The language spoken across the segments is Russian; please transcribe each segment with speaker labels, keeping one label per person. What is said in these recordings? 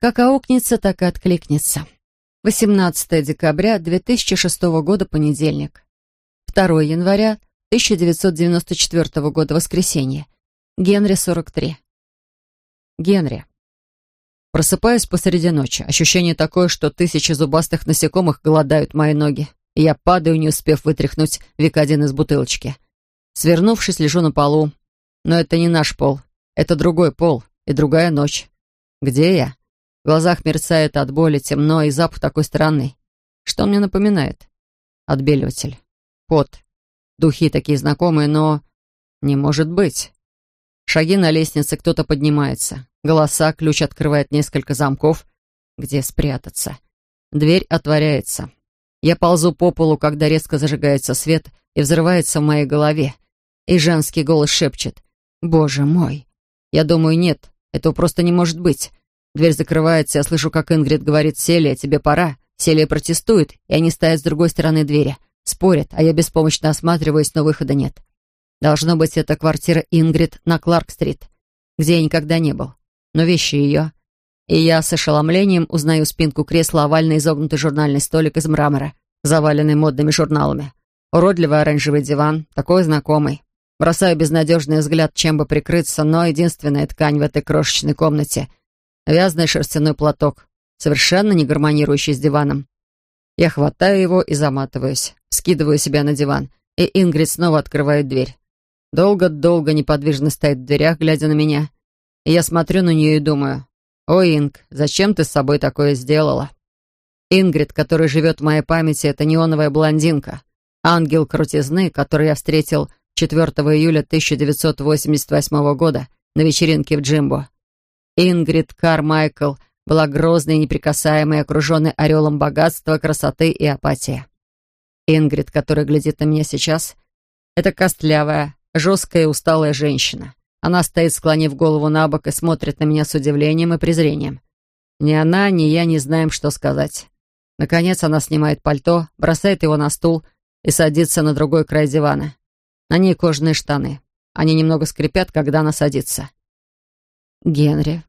Speaker 1: Как аукнется, так и откликнется. 18 декабря 2006 года, понедельник. 2 января 1994 года, воскресенье. Генри, 43. Генри. Просыпаюсь посреди ночи. Ощущение такое, что тысячи зубастых насекомых голодают мои ноги. Я падаю, не успев вытряхнуть викодин из бутылочки. Свернувшись, лежу на полу. Но это не наш пол. Это другой пол и другая ночь. Где я? В глазах мерцает от боли, темно, и запах такой странный. Что мне напоминает? Отбеливатель. Пот. Духи такие знакомые, но... Не может быть. Шаги на лестнице, кто-то поднимается. Голоса, ключ открывает несколько замков. Где спрятаться? Дверь отворяется. Я ползу по полу, когда резко зажигается свет и взрывается в моей голове. И женский голос шепчет. «Боже мой!» Я думаю, нет, этого просто не может быть. Дверь закрывается, я слышу, как Ингрид говорит «Селия, тебе пора». Селия протестует, и они стоят с другой стороны двери. Спорят, а я беспомощно осматриваюсь, но выхода нет. Должно быть, это квартира Ингрид на Кларк-стрит, где я никогда не был. Но вещи ее. И я с ошеломлением узнаю спинку кресла, овальный изогнутый журнальный столик из мрамора, заваленный модными журналами. Уродливый оранжевый диван, такой знакомый. Бросаю безнадежный взгляд, чем бы прикрыться, но единственная ткань в этой крошечной комнате — вязаный шерстяной платок, совершенно не гармонирующий с диваном. Я хватаю его и заматываюсь, скидываю себя на диван, и Ингрид снова открывает дверь. Долго-долго неподвижно стоит в дверях, глядя на меня. И я смотрю на нее и думаю, «О, Инг, зачем ты с собой такое сделала?» Ингрид, которая живет в моей памяти, это неоновая блондинка, ангел крутизны, который я встретил 4 июля 1988 года на вечеринке в Джимбо. Ингрид Кармайкл была грозной неприкасаемой, окруженной орелом богатства, красоты и апатии. Ингрид, которая глядит на меня сейчас, это костлявая, жесткая и усталая женщина. Она стоит, склонив голову на бок и смотрит на меня с удивлением и презрением. Ни она, ни я не знаем, что сказать. Наконец она снимает пальто, бросает его на стул и садится на другой край дивана. На ней кожаные штаны. Они немного скрипят, когда она садится. «Генри».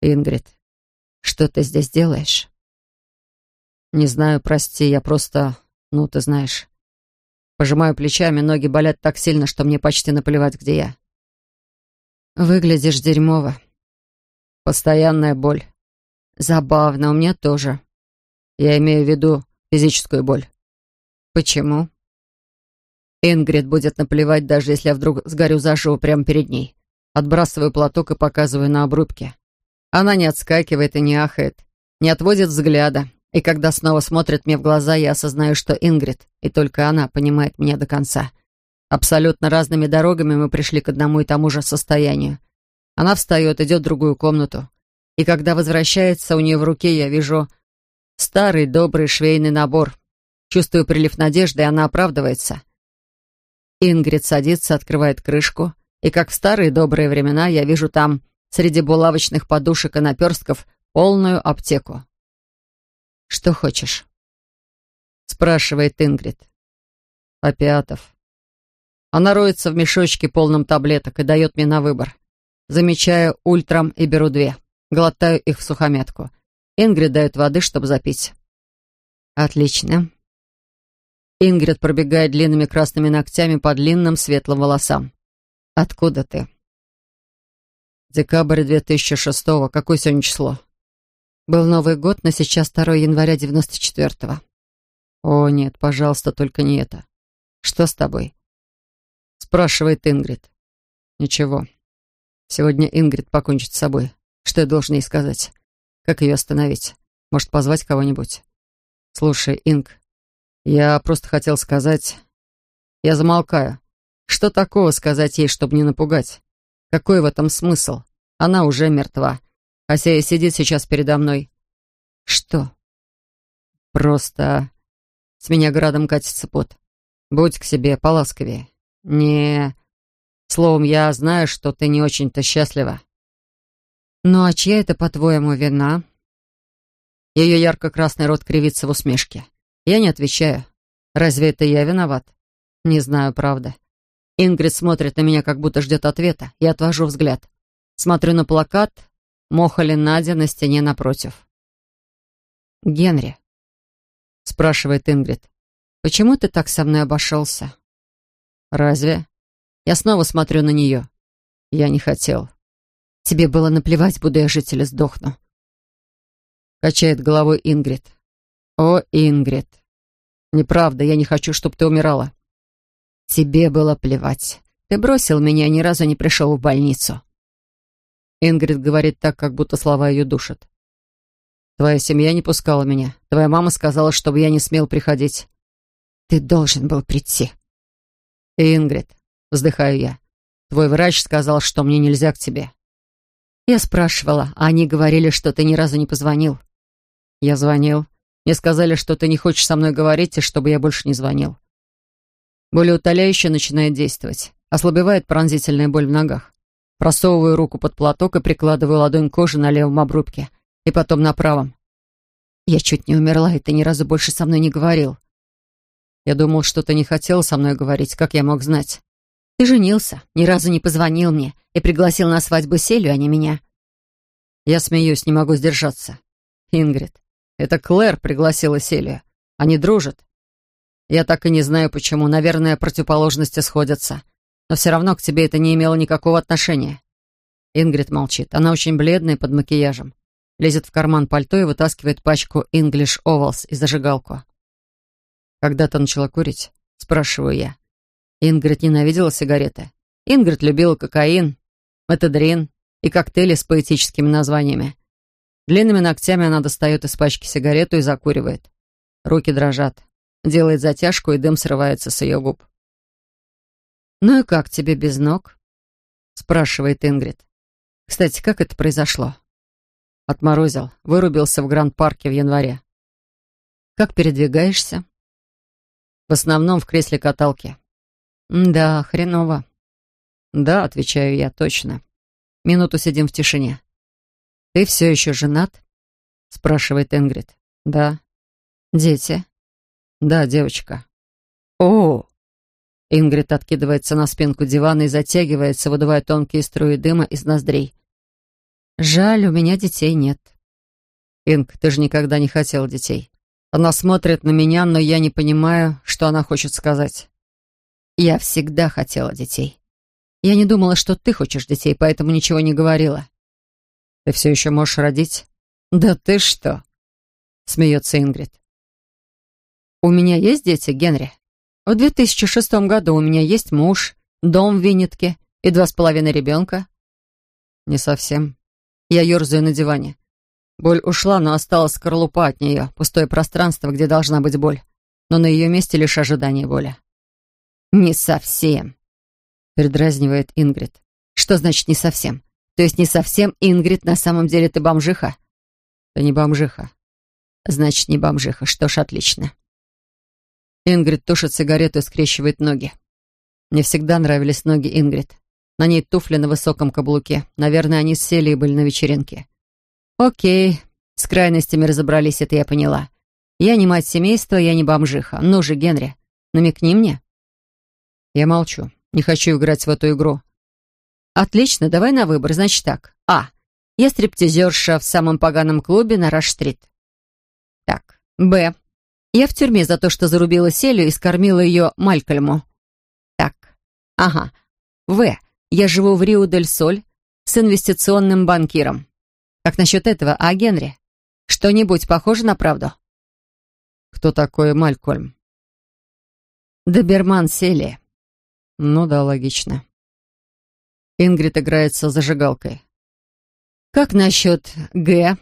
Speaker 1: «Ингрид, что ты здесь делаешь?» «Не знаю, прости, я просто... Ну, ты знаешь...» Пожимаю плечами, ноги болят так сильно, что мне почти наплевать, где я. «Выглядишь дерьмово». «Постоянная боль». «Забавно, у меня тоже». «Я имею в виду физическую боль». «Почему?» Ингрид будет наплевать, даже если я вдруг сгорю заживо прямо перед ней. Отбрасываю платок и показываю на обрубке. Она не отскакивает и не ахает, не отводит взгляда. И когда снова смотрит мне в глаза, я осознаю, что Ингрид, и только она, понимает меня до конца. Абсолютно разными дорогами мы пришли к одному и тому же состоянию. Она встает, идет в другую комнату. И когда возвращается, у нее в руке я вижу старый добрый швейный набор. Чувствую прилив надежды, и она оправдывается. Ингрид садится, открывает крышку, и, как в старые добрые времена, я вижу там, среди булавочных подушек и наперстков, полную аптеку. «Что хочешь?» — спрашивает Ингрид. «Опиатов». Она роется в мешочке, полном таблеток, и дает мне на выбор. Замечаю ультрам и беру две. Глотаю их в сухомятку. Ингрид дает воды, чтобы запить. «Отлично. Ингрид пробегает длинными красными ногтями по длинным светлым волосам. «Откуда ты?» «Декабрь 2006-го. Какое сегодня число?» «Был Новый год, но сейчас 2 января 94-го». «О, нет, пожалуйста, только не это. Что с тобой?» Спрашивает Ингрид. «Ничего. Сегодня Ингрид покончит с собой. Что я должен ей сказать? Как ее остановить? Может, позвать кого-нибудь?» «Слушай, Инг, я просто хотел сказать... Я замолкаю. Что такого сказать ей, чтобы не напугать? Какой в этом смысл? Она уже мертва. Хотя сидит сейчас передо мной. Что? Просто... С меня градом катится пот. Будь к себе поласковее. Не... Словом, я знаю, что ты не очень-то счастлива. Ну а чья это, по-твоему, вина? Ее ярко-красный рот кривится в усмешке. Я не отвечаю. Разве это я виноват? Не знаю, правда. Ингрид смотрит на меня, как будто ждет ответа. Я отвожу взгляд. Смотрю на плакат, Мохали Надя на стене напротив. «Генри», — спрашивает Ингрид, — «почему ты так со мной обошелся?» «Разве?» Я снова смотрю на нее. Я не хотел. Тебе было наплевать, буду я жить или сдохну. Качает головой Ингрид. О, Ингрид. Неправда, я не хочу, чтобы ты умирала. Тебе было плевать. Ты бросил меня и ни разу не пришел в больницу. Ингрид говорит так, как будто слова ее душат. Твоя семья не пускала меня. Твоя мама сказала, чтобы я не смел приходить. Ты должен был прийти. Ингрид, вздыхаю я. Твой врач сказал, что мне нельзя к тебе. Я спрашивала, а они говорили, что ты ни разу не позвонил. Я звонил. Мне сказали, что ты не хочешь со мной говорить, и чтобы я больше не звонил. Болеутоляющее начинает действовать. Ослабевает пронзительная боль в ногах. Просовываю руку под платок и прикладываю ладонь кожи на левом обрубке, и потом на правом. Я чуть не умерла, и ты ни разу больше со мной не говорил. Я думал, что ты не хотел со мной говорить, как я мог знать. Ты женился, ни разу не позвонил мне и пригласил на свадьбу Селю, а не меня. Я смеюсь, не могу сдержаться. Ингрид, это Клэр пригласила Селию. Они дружат. Я так и не знаю, почему. Наверное, противоположности сходятся. Но все равно к тебе это не имело никакого отношения. Ингрид молчит. Она очень бледная под макияжем. Лезет в карман пальто и вытаскивает пачку English Ovals и зажигалку. «Когда ты начала курить?» — спрашиваю я. Ингрид ненавидела сигареты. Ингрид любила кокаин, метадрин и коктейли с поэтическими названиями. Длинными ногтями она достает из пачки сигарету и закуривает. Руки дрожат. Делает затяжку, и дым срывается с ее губ. «Ну и как тебе без ног?» — спрашивает Ингрид. «Кстати, как это произошло?» Отморозил. Вырубился в Гранд-парке в январе. «Как передвигаешься?» В основном в кресле каталки. Да, хреново. Да, отвечаю я, точно. Минуту сидим в тишине. Ты все еще женат? Спрашивает Ингрид. Да. Дети? Да, девочка. О! Ингрид откидывается на спинку дивана и затягивается, выдувая тонкие струи дыма из ноздрей. Жаль, у меня детей нет. Инг, ты же никогда не хотел детей. Она смотрит на меня, но я не понимаю, что она хочет сказать. Я всегда хотела детей. Я не думала, что ты хочешь детей, поэтому ничего не говорила. Ты все еще можешь родить? Да ты что? Смеется Ингрид. У меня есть дети, Генри? В 2006 году у меня есть муж, дом в Виннитке и два с половиной ребенка. Не совсем. Я ерзаю на диване. Боль ушла, но осталась скорлупа от нее, пустое пространство, где должна быть боль. Но на ее месте лишь ожидание боли. «Не совсем», — передразнивает Ингрид. «Что значит «не совсем»? То есть не совсем, Ингрид, на самом деле ты бомжиха?» «Ты не бомжиха». «Значит, не бомжиха. Что ж, отлично». Ингрид тушит сигарету и скрещивает ноги. Мне всегда нравились ноги Ингрид. На ней туфли на высоком каблуке. Наверное, они сели и были на вечеринке. «Окей, с крайностями разобрались, это я поняла. Я не мать семейства, я не бомжиха. Ну же, Генри, намекни мне». Я молчу. Не хочу играть в эту игру. «Отлично, давай на выбор. Значит так. А. Я стриптизерша в самом поганом клубе на Раш-стрит. Так. Б. Я в тюрьме за то, что зарубила Селю и скормила ее Малькольму. Так. Ага. В. Я живу в Рио-дель-Соль с инвестиционным банкиром. Как насчет этого, а, Генри? Что-нибудь похоже на правду? Кто такой Малькольм? Доберман Сели. Ну да, логично. Ингрид играется зажигалкой. Как насчет Г?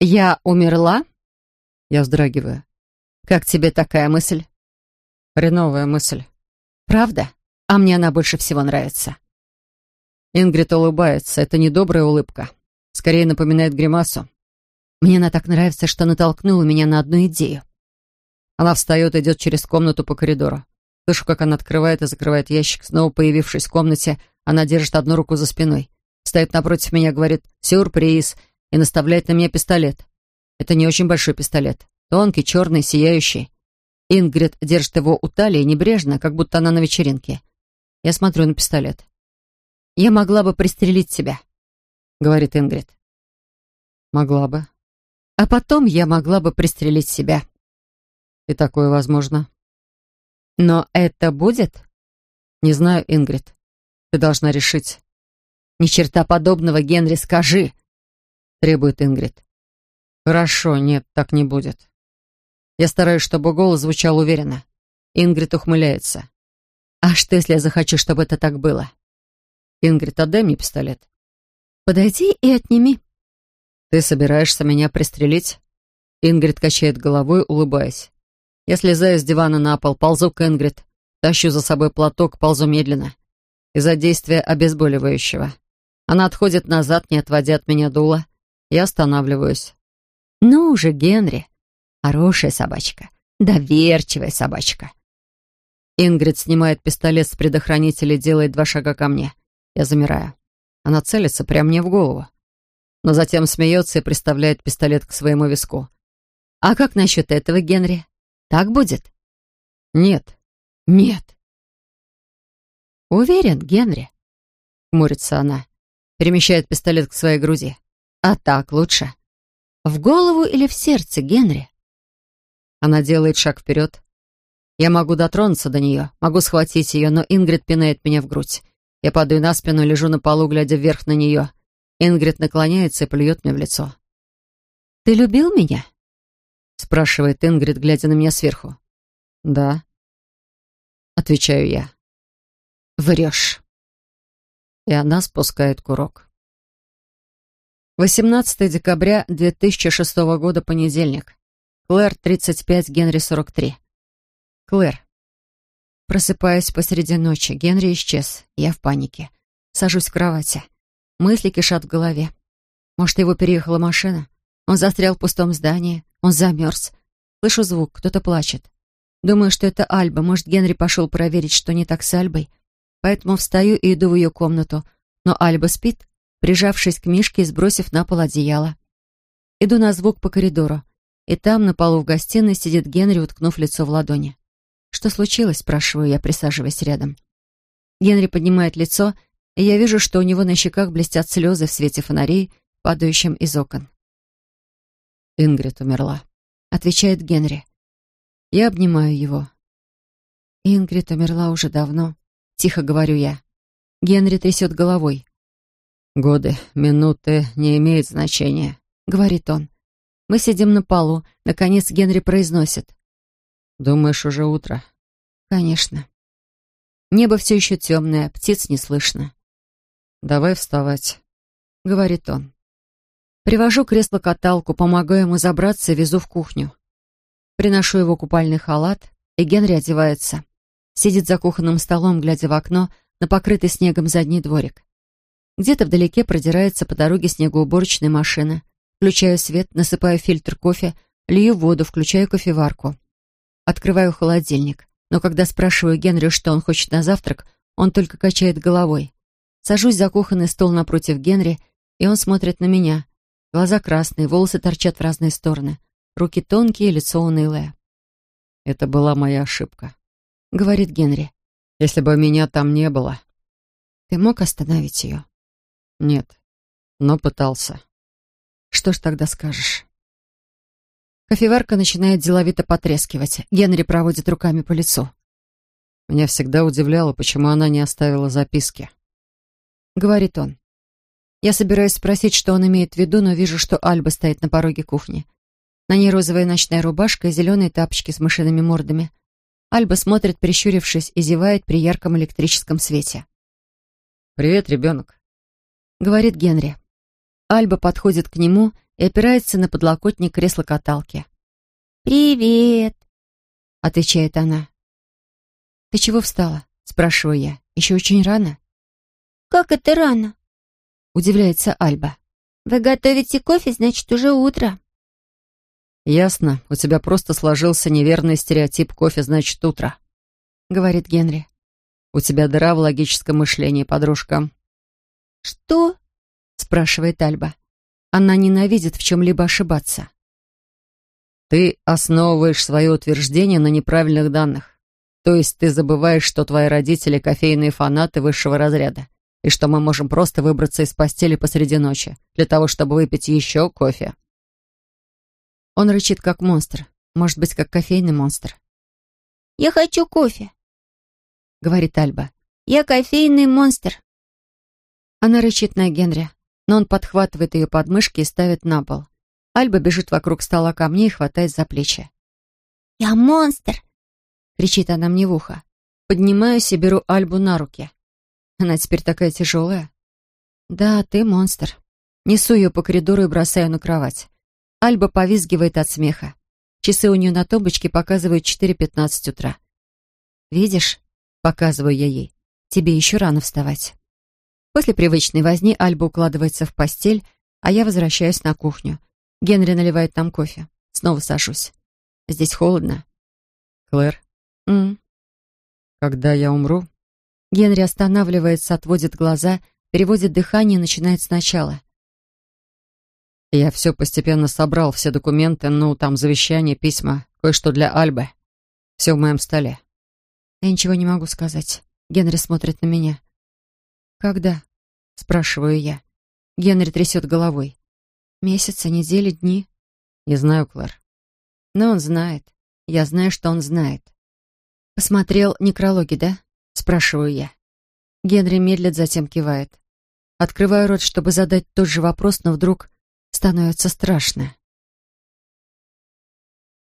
Speaker 1: Я умерла? Я вздрагиваю. Как тебе такая мысль? Хреновая мысль. Правда? А мне она больше всего нравится. Ингрид улыбается. Это не добрая улыбка. Скорее напоминает гримасу. Мне она так нравится, что натолкнула меня на одну идею. Она встает и идет через комнату по коридору. Слышу, как она открывает и закрывает ящик. Снова появившись в комнате, она держит одну руку за спиной. Стоит напротив меня, говорит «сюрприз» и наставляет на меня пистолет. Это не очень большой пистолет. Тонкий, черный, сияющий. Ингрид держит его у талии небрежно, как будто она на вечеринке. Я смотрю на пистолет. «Я могла бы пристрелить себя», — говорит Ингрид. Могла бы. А потом я могла бы пристрелить себя. И такое возможно. Но это будет? Не знаю, Ингрид. Ты должна решить. Ни черта подобного, Генри, скажи. Требует Ингрид. Хорошо, нет, так не будет. Я стараюсь, чтобы голос звучал уверенно. Ингрид ухмыляется. А что, если я захочу, чтобы это так было? Ингрид, отдай мне пистолет. Подойди и отними. Ты собираешься меня пристрелить? Ингрид качает головой, улыбаясь. Я слезаю с дивана на пол, ползу к Ингрид, тащу за собой платок, ползу медленно. Из-за действия обезболивающего. Она отходит назад, не отводя от меня дула. Я останавливаюсь. «Ну уже, Генри, хорошая собачка, доверчивая собачка». Ингрид снимает пистолет с предохранителя и делает два шага ко мне. Я замираю. Она целится прямо мне в голову. Но затем смеется и приставляет пистолет к своему виску. «А как насчет этого, Генри? Так будет?» «Нет, нет». «Уверен, Генри?» — хмурится она. Перемещает пистолет к своей груди. «А так лучше?» «В голову или в сердце, Генри?» Она делает шаг вперед. Я могу дотронуться до нее, могу схватить ее, но Ингрид пинает меня в грудь. Я падаю на спину, лежу на полу, глядя вверх на нее. Ингрид наклоняется и плюет мне в лицо. «Ты любил меня?» спрашивает Ингрид, глядя на меня сверху. «Да», — отвечаю я. «Врешь». И она спускает курок. 18 декабря 2006 года, понедельник. Клэр, 35, Генри, 43. Клэр. Просыпаюсь посреди ночи. Генри исчез. Я в панике. Сажусь в кровати. Мысли кишат в голове. Может, его переехала машина? Он застрял в пустом здании. Он замерз. Слышу звук. Кто-то плачет. Думаю, что это Альба. Может, Генри пошел проверить, что не так с Альбой. Поэтому встаю и иду в ее комнату. Но Альба спит, прижавшись к Мишке и сбросив на пол одеяло. Иду на звук по коридору. И там, на полу в гостиной, сидит Генри, уткнув лицо в ладони. «Что случилось?» — спрашиваю я, присаживаясь рядом. Генри поднимает лицо, и я вижу, что у него на щеках блестят слезы в свете фонарей, падающим из окон. «Ингрид умерла», — отвечает Генри. Я обнимаю его. «Ингрид умерла уже давно», — тихо говорю я. Генри трясет головой. «Годы, минуты не имеют значения», — говорит он. Мы сидим на полу. Наконец Генри произносит. «Думаешь, уже утро?» «Конечно». Небо все еще темное, птиц не слышно. «Давай вставать», — говорит он. Привожу кресло-каталку, помогаю ему забраться и везу в кухню. Приношу его купальный халат, и Генри одевается. Сидит за кухонным столом, глядя в окно на покрытый снегом задний дворик. Где-то вдалеке продирается по дороге снегоуборочная машина. Включаю свет, насыпаю фильтр кофе, лью воду, включаю кофеварку. Открываю холодильник. Но когда спрашиваю Генри, что он хочет на завтрак, он только качает головой. Сажусь за кухонный стол напротив Генри, и он смотрит на меня. Глаза красные, волосы торчат в разные стороны. Руки тонкие, лицо унылое. «Это была моя ошибка», — говорит Генри. «Если бы меня там не было...» «Ты мог остановить ее?» «Нет, но пытался». «Что ж тогда скажешь?» Кофеварка начинает деловито потрескивать. Генри проводит руками по лицу. Меня всегда удивляло, почему она не оставила записки. Говорит он. Я собираюсь спросить, что он имеет в виду, но вижу, что Альба стоит на пороге кухни. На ней розовая ночная рубашка и зеленые тапочки с мышиными мордами. Альба смотрит, прищурившись, и зевает при ярком электрическом свете. «Привет, ребенок», — говорит Генри. Альба подходит к нему и опирается на подлокотник кресла-каталки. «Привет!» — отвечает она. «Ты чего встала?» — спрашиваю я. «Еще очень рано?» «Как это рано?» — удивляется Альба. «Вы готовите кофе, значит, уже утро». «Ясно. У тебя просто сложился неверный стереотип кофе, значит, утро», — говорит Генри. «У тебя дыра в логическом мышлении, подружка». «Что?» — спрашивает Альба. Она ненавидит в чем-либо ошибаться. Ты основываешь свое утверждение на неправильных данных. То есть ты забываешь, что твои родители — кофейные фанаты высшего разряда. и что мы можем просто выбраться из постели посреди ночи для того, чтобы выпить еще кофе. Он рычит, как монстр. Может быть, как кофейный монстр.
Speaker 2: «Я хочу кофе», —
Speaker 1: говорит Альба.
Speaker 2: «Я кофейный монстр».
Speaker 1: Она рычит на Генри, но он подхватывает ее подмышки и ставит на пол. Альба бежит вокруг стола ко мне и хватает за плечи.
Speaker 2: «Я монстр!»
Speaker 1: — кричит она мне в ухо. Поднимаюсь и беру Альбу на руки. Она теперь такая тяжелая. «Да, ты монстр». Несу ее по коридору и бросаю на кровать. Альба повизгивает от смеха. Часы у нее на тумбочке показывают 4.15 утра. «Видишь?» — показываю я ей. «Тебе еще рано вставать». После привычной возни Альба укладывается в постель, а я возвращаюсь на кухню. Генри наливает нам кофе. Снова сажусь. Здесь холодно. Клэр. М. Когда я умру? Генри останавливается, отводит глаза, переводит дыхание и начинает сначала. Я все постепенно собрал, все документы, ну, там завещание, письма, кое-что для Альбы. Все в моем столе. Я ничего не могу сказать. Генри смотрит на меня. «Когда?» — спрашиваю я. Генри трясет головой. «Месяцы, недели, дни?» «Не знаю, Клэр». «Но он знает. Я знаю, что он знает». «Посмотрел некрологи, да?» — спрашиваю я. Генри медлит, затем кивает. Открываю рот, чтобы задать тот же вопрос, но вдруг становится страшно.